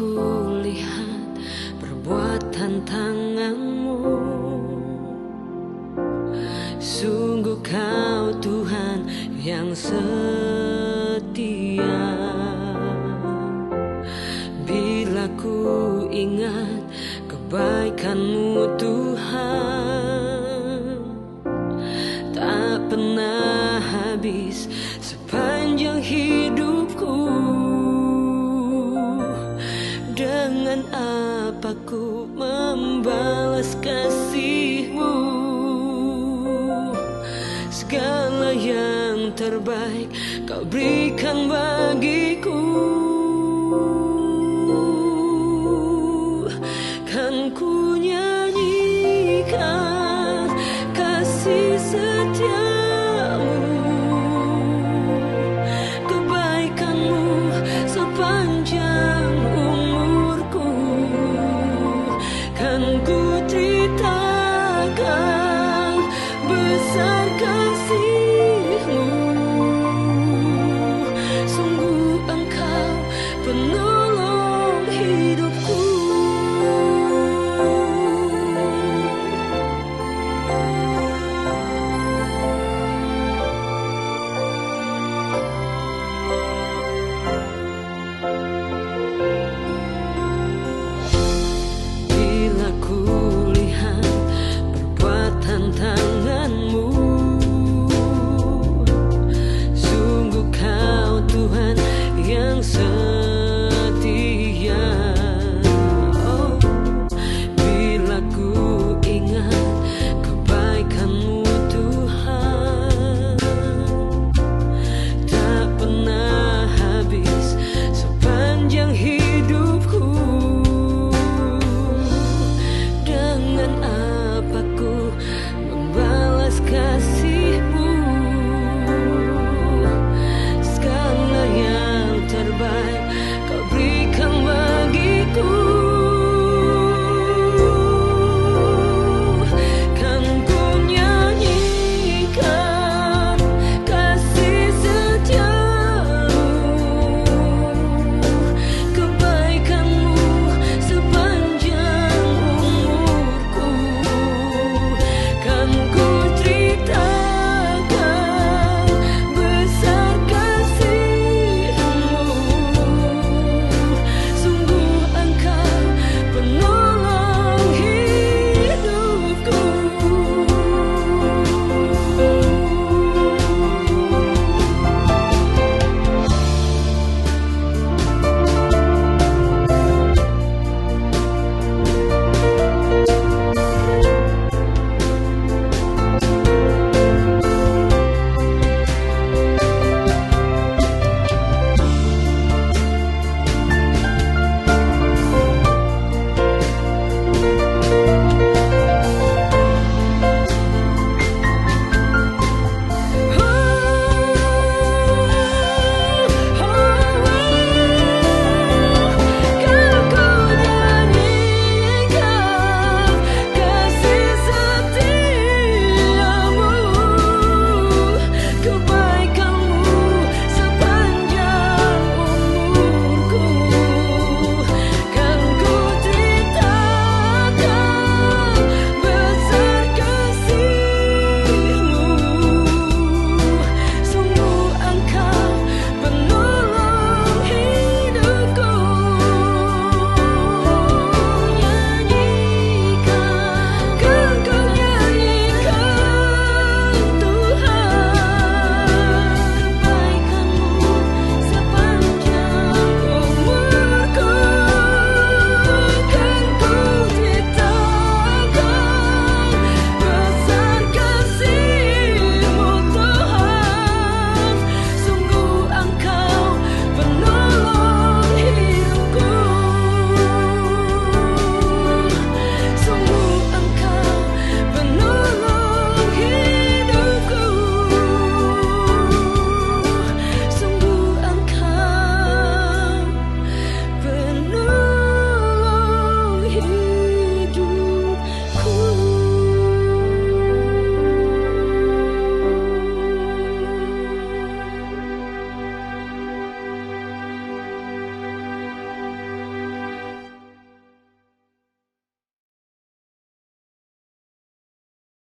ku lihat perbuatan tanganmu. Sungguh kau Tuhan yang setia. Bila ku ingat kebaikanmu Tuhan Tak pernah habis yang terbaik kau berikan bagiku